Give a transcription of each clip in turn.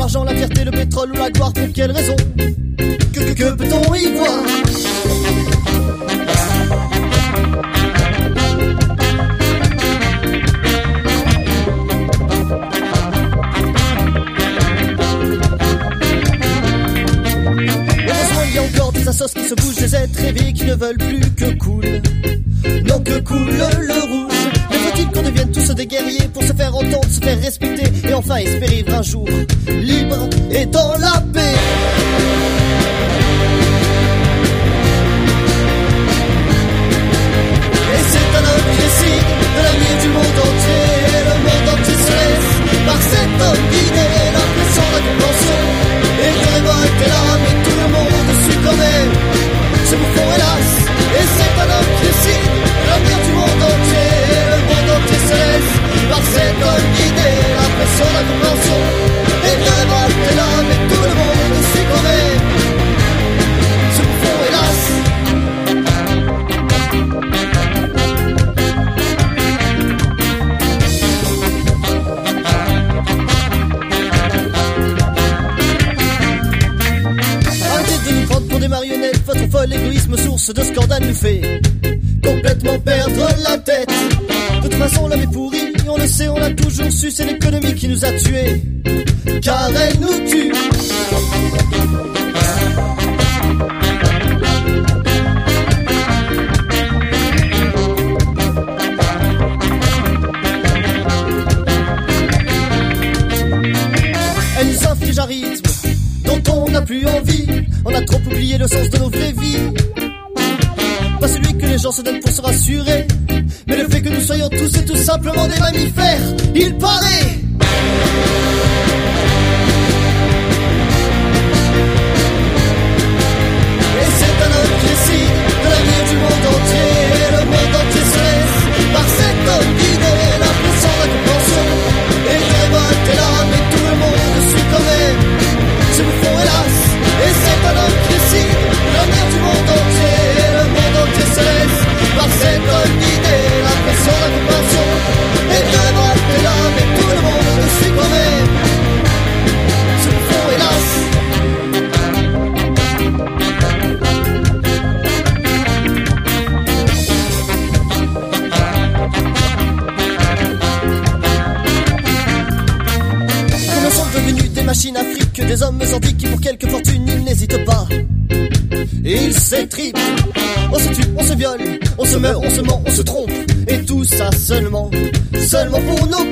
l'argent, la fierté, le pétrole ou la gloire, pour quelle raison Que, que, que peut-on y voir il y a encore des assos qui se bougent, des êtres rêvés qui ne veulent plus que coule. Non, que coule des guerriers pour se faire entendre, se faire respecter et enfin espérer vivre un jour libre et dans la marionnettes, votre folle égoïsme source de scandale nous fait complètement perdre la tête. De toute façon, l'homme est pourri, on le sait, on l'a toujours su, c'est l'économie qui nous a tués. Car elle nous tue. Dont on n'a plus envie. On a trop oublié le sens de nos vraies vies. Pas celui que les gens se donnent pour se rassurer, mais le fait que nous soyons tous et tout simplement des mammifères, il paraît. Machines à fric, des hommes antiques qui pour quelques fortunes ils n'hésitent pas. Et ils s'étripent, on se tue, on se viole, on se meurt, on se ment, on se trompe. Et tout ça seulement, seulement pour nos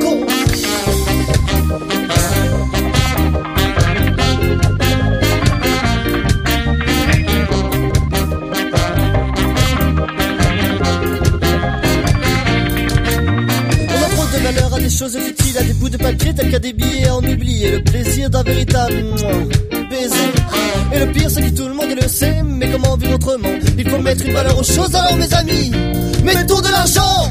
des choses futiles, à des bouts de papier tels qu'à des billets, en oublier le plaisir d'un véritable baiser. Et le pire, c'est que tout le monde le sait, mais comment vivre autrement? Il faut mettre une valeur aux choses, alors mes amis, mettons de l'argent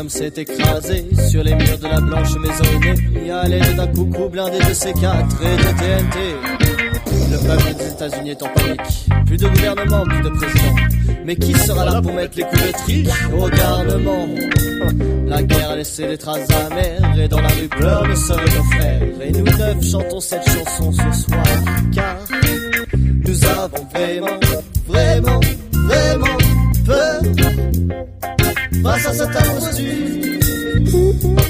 Homme s'est écrasé sur les murs de la blanche maisonnée. À l'aide d'un coucou blindé de C4 et de TNT. Le peuple des États-Unis est en panique. Plus de gouvernement, plus de président. Mais qui sera là pour mettre les coups de trick au garnement La guerre a laissé des traces amères et dans la rue nos sœurs et nos frères. Et nous neuf chantons cette chanson ce soir car nous avons vraiment, face à cette